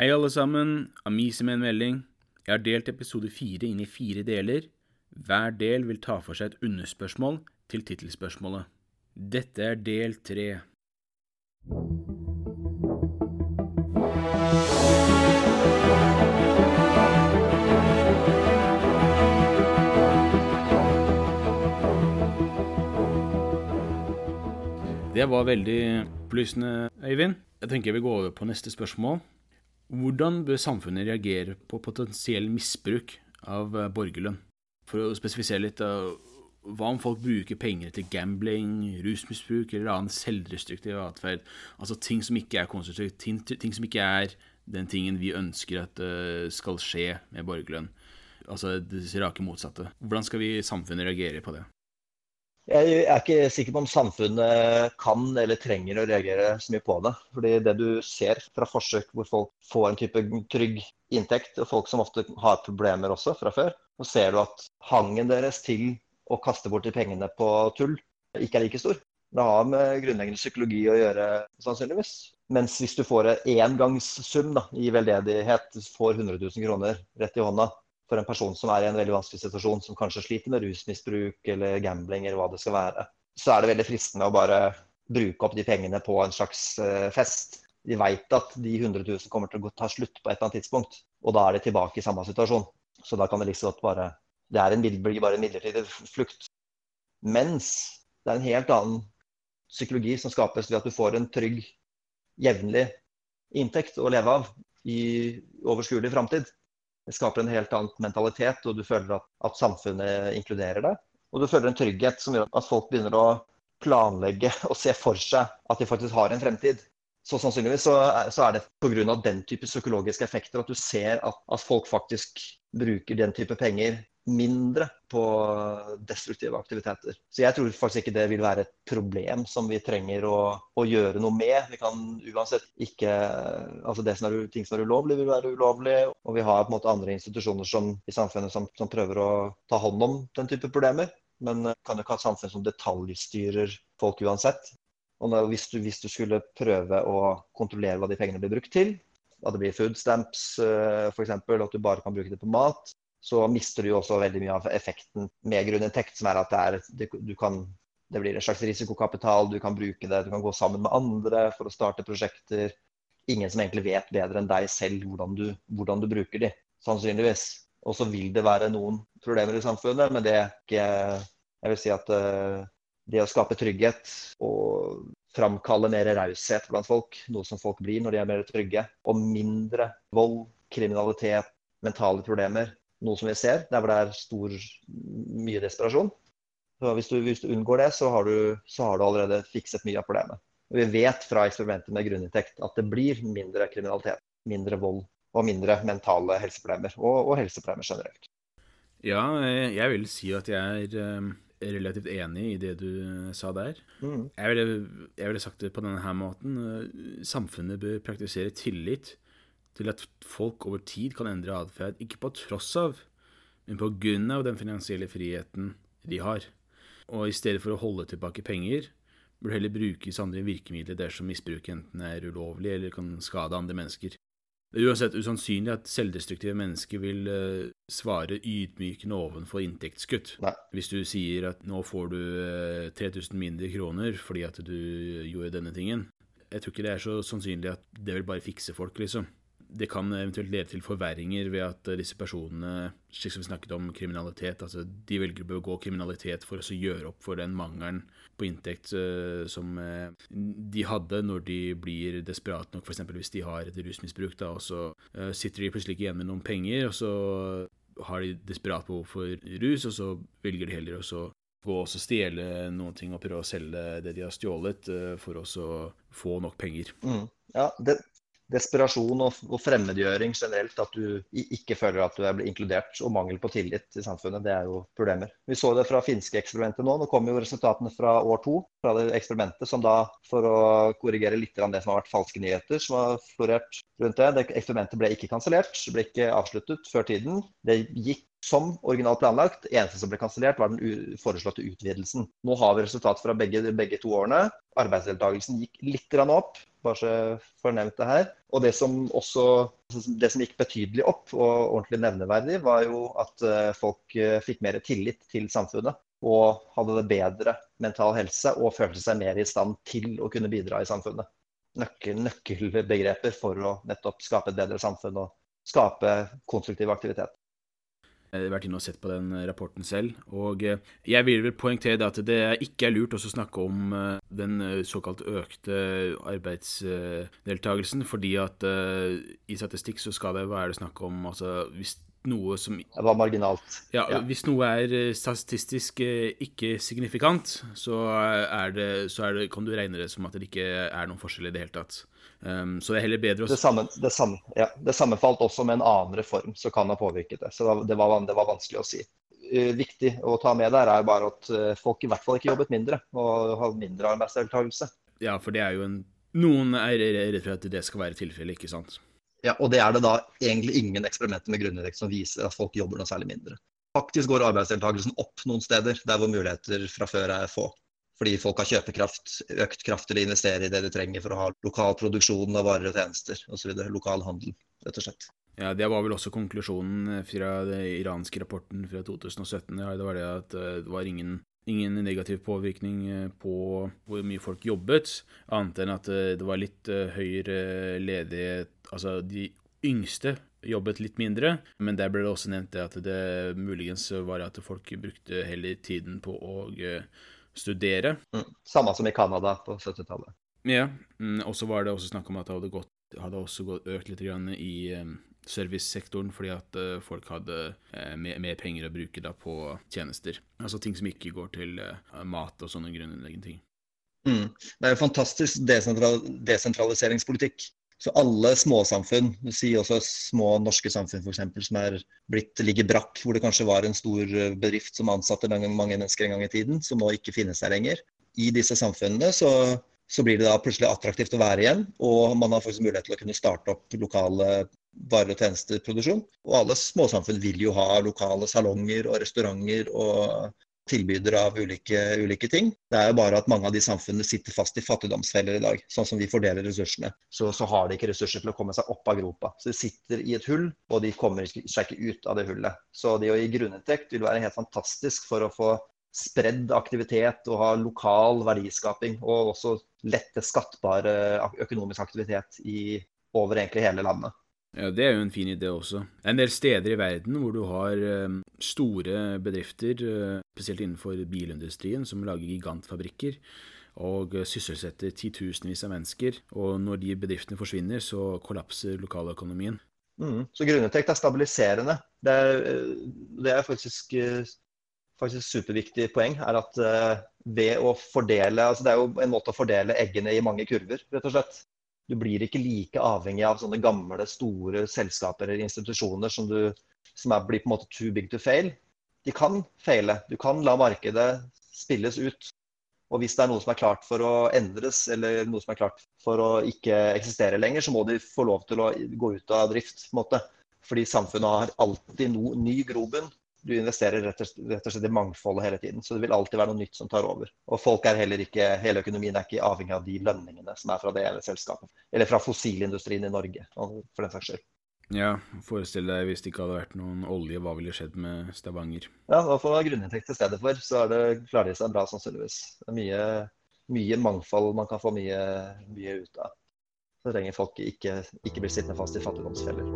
Hei, alle sammen. Amise med en melding. Jeg har delt episode fire inn i fire deler. Hver del vil ta for seg et underspørsmål til tittelspørsmålet. Dette er del tre. Det var veldig opplysende, Øyvind. Jeg tenker vi går over på neste spørsmål. Hvordan bør samfunnet reagere på potensiell misbruk av eh, borgerlønn? For å spesifisere litt, hva om folk bruker penger til gambling, rusmisbruk eller annen selvrestriktiv atferd? Altså ting som ikke er konstruktivt, ting, ting, som ikke er den tingen vi ønsker at uh, skal skje med borgerlønn. Altså det rake motsatte. Hvordan skal vi samfunnet reagere på det? Jeg er ikke sikker på om samfunnet kan eller trenger å reagere så mye på det. Fordi det du ser fra forsøk hvor folk får en type trygg inntekt, og folk som ofte har problemer også fra før, så ser du at hangen deres til å kaste bort de pengene på tull ikke er like stor. Det har med grunnleggende psykologi å gjøre, sannsynligvis. Mens hvis du får en engangssum da, i veldedighet, får 100 000 kroner rett i hånda, for en person som er i en veldig vanskelig situasjon, som kanskje sliter med rusmisbruk eller gambling eller hva det skal være, så er det veldig fristende å bare bruke opp de pengene på en slags uh, fest. De veit at de 100 000 kommer til å ta slutt på et eller annet tidspunkt, og da er de tilbake i samme situasjon. Så da kan det liksom bare Det er en, bare en midlertidig flukt. Mens det er en helt annen psykologi som skapes ved at du får en trygg, jevnlig inntekt å leve av i overskuelig framtid. Det skaper en helt annen mentalitet, og du føler at, at samfunnet inkluderer deg. Og du føler en trygghet som gjør at folk begynner å planlegge og se for seg at de faktisk har en fremtid. Så sannsynligvis så er, så er det pga. den type psykologiske effekter at du ser at, at folk faktisk bruker den type penger mindre på destruktive aktiviteter. Så jeg tror faktisk ikke det vil være et problem som vi trenger å, å gjøre noe med. Vi kan uansett ikke Altså det som er, ting som er ulovlig, vil være ulovlig. Og vi har på en måte andre institusjoner som, i samfunnet som, som prøver å ta hånd om den type problemer. Men kan jo ikke ha et samfunn som detaljstyrer folk uansett. Og når, hvis, du, hvis, du, skulle prøve å kontrollere hva de pengene blir brukt til, at det blir food stamps eh, f.eks., at du bare kan bruke det på mat, så mister du også veldig mye av effekten med grunninntekt, som er at det, er, det, kan, det blir en slags risikokapital, du kan bruke det, du kan gå sammen med andre for å starte prosjekter. Ingen som egentlig vet bedre enn deg selv hvordan du, hvordan du bruker de, sannsynligvis. Og så vil det være noen problemer i samfunnet, men det er ikke Jeg vil si at uh, det å skape trygghet og framkalle mer raushet blant folk, noe som folk blir når de er mer trygge, og mindre vold, kriminalitet, mentale problemer, noe som vi ser, der hvor det er stor, mye desperasjon. Så hvis du, hvis du unngår det, så har, du, så har, du, allerede fikset mye av problemet. Og vi vet fra eksperimenter med grunninntekt at det blir mindre kriminalitet, mindre vold og mindre mentale helseproblemer, og, og helseproblemer generelt. Ja, jeg vil si at jeg er eh, relativt enig i det du sa der. Mm. Jeg, ville, jeg, ville, sagt det på denne her måten. Samfunnet bør praktisere tillit til at folk over tid kan endre atferd, ikke på tross av, men på grunn av den finansielle friheten de har. Og i stedet for å holde tilbake penger, bør heller brukes andre virkemidler dersom misbruket enten er ulovlig eller kan skade andre mennesker. Det er uansett usannsynlig at selvdestruktive mennesker vil uh, svare ydmykende ovenfor inntektskutt. Nei. Hvis du sier at nå får du uh, eh, 3000 mindre kroner fordi at du gjorde denne tingen. Jeg tror ikke det er så sannsynlig at det vil bare fikse folk, liksom det kan eventuelt lede til forverringer ved at disse personene, slik som vi snakket om kriminalitet, altså de velger å begå kriminalitet for å gjøre opp for den mangelen på inntekt uh, som uh, de hadde når de blir desperate nok, f.eks. hvis de har et rusmisbruk, da, og så sitter de plutselig ikke igjen med noen penger, og så har de desperat behov for rus, og så velger de heller å gå og stjele noen ting og prøve å selge det de har stjålet, for å få nok penger. Mm. Ja, det, desperasjon og, og, fremmedgjøring generelt, at du ikke føler at du er blitt inkludert, og mangel på tillit i samfunnet, det er jo problemer. Vi så det fra finske eksperimentet nå. Nå kommer jo resultatene fra år to fra det eksperimentet, som da, for å korrigere litt av det som har vært falske nyheter som har florert rundt det, det eksperimentet ble ikke kansellert, ble ikke avsluttet før tiden. Det gikk som originalt planlagt. Eneste som ble kansellert, var den foreslåtte utvidelsen. Nå har vi resultat fra begge, begge to årene. Arbeidsdeltakelsen gikk litt opp, bare så nevnt det her. Og det som også det som gikk betydelig opp, og ordentlig nevneverdig, var jo at eh, folk eh, fikk mer tillit til samfunnet. Og hadde det bedre mental helse og følte seg mer i stand til å kunne bidra i samfunnet. Nøkkel, nøkkelbegreper for å nettopp skape et bedre samfunn og skape konstruktiv aktivitet. Har vært inne og sett på den rapporten selv. Og eh, jeg vil vel poengtere at det ikke er lurt å snakke om eh, den eh, såkalt økte arbeidsdeltakelsen, fordi at i statistikk så skal det være snakk om altså hvis noe som Det var marginalt. Ja, ja, Hvis noe er statistisk ikke signifikant, så, er det, så er det, kan du regne det som at det ikke er noen forskjell i det hele tatt. Um, så det er heller bedre å det, samme, det, samme, ja, det sammenfalt også med en annen reform som kan ha påvirket det. Så det var, det var vanskelig å si. Uh, viktig å ta med der er bare at uh, folk i hvert fall ikke jobbet mindre og har mindre arbeidsdeltakelse. Ja, for det er jo en Noen er redd for at det skal være tilfellet, ikke sant? Ja, og det er det da egentlig ingen eksperimenter med grunninntekt som viser at folk jobber noe særlig mindre. Faktisk går arbeidsdeltakelsen opp noen steder, der hvor muligheter fra før er få fordi folk har kjøpekraft, økt kraft til å investere i det de trenger for å ha lokal produksjon av varer og tjenester osv. Lokal handel, rett og slett. Ja, Det var vel også konklusjonen fra den iranske rapporten fra 2017. Ja, det var det at eh, det var ingen, ingen negativ påvirkning eh, på hvor mye folk jobbet, annet enn at eh, det var litt høyere ledighet Altså, de yngste jobbet litt mindre, men der ble det også nevnt at det muligens var at folk brukte heller tiden på å studere. Mm. Samme som i Canada på 70-tallet. Ja, mm, og så var det også snakk om at det hadde, gått, hadde også gått, økt litt i um, servicesektoren fordi at uh, folk hadde uh, mer, mer, penger å bruke da på tjenester. Altså ting som ikke går til uh, mat og sånne grunnleggende ting. Mm. Det er jo fantastisk desentral desentraliseringspolitikk. Så alle småsamfunn, sier også små norske samfunn f.eks., som er blitt ligger brakk, hvor det kanskje var en stor eh, bedrift som ansatte mange mennesker en gang i tiden, som nå ikke finnes der lenger. I disse samfunnene så, så blir det da plutselig attraktivt å være igjen, og man har faktisk mulighet til å kunne starte opp lokale varer- og tjenesteproduksjon. Og alle småsamfunn vil jo ha lokale salonger og restauranter og tilbydere av ulike, ulike, ting. Det er jo bare at mange av de samfunnene sitter fast i fattigdomsfeller i dag. Sånn som vi fordeler ressursene. Så, så, har de ikke ressurser til å komme seg opp av gropa. Så de sitter i et hull, og de kommer seg ikke ut av det hullet. Så det å gi grunninntekt vil være helt fantastisk for å få spredd aktivitet og ha lokal verdiskaping. Og også lette skattbare økonomisk aktivitet i, over egentlig hele landet. Ja, Det er jo en fin idé også. En del steder i verden hvor du har um, store bedrifter, uh, spesielt innenfor bilindustrien, som lager gigantfabrikker og uh, sysselsetter titusenvis av mennesker. Og når de bedriftene forsvinner, så kollapser lokaløkonomien. Mm. Så grunninntekt er stabiliserende. Det er, det er faktisk, faktisk superviktig poeng. er at ved å fordele, altså Det er jo en måte å fordele eggene i mange kurver, rett og slett du blir ikke like avhengig av sånne gamle, store selskaper eller institusjoner som, du, som er, blir på en måte too big to fail. De kan feile. Du kan la markedet spilles ut. Og hvis det er noe som er klart for å endres, eller noe som er klart for å ikke eksistere lenger, så må de få lov til å gå ut av drift. på en måte. Fordi samfunnet har alltid no, ny grobunn du investerer rett og, rett og slett i mangfoldet hele tiden. Så det vil alltid være noe nytt som tar over. Og folk er heller ikke, hele økonomien er ikke avhengig av de lønningene som er fra det ene selskapet. Eller fra fossilindustrien i Norge, for den saks skyld. Ja, forestill deg hvis det ikke hadde vært noen olje, hva ville skjedd med Stavanger? Ja, da får man grunninntekt til stedet for, så det, klarer de seg bra sannsynligvis. Det er mye, mye mangfold man kan få mye, mye ut av. Så trenger folk ikke, ikke bli sittende fast i fattigdomsfeller.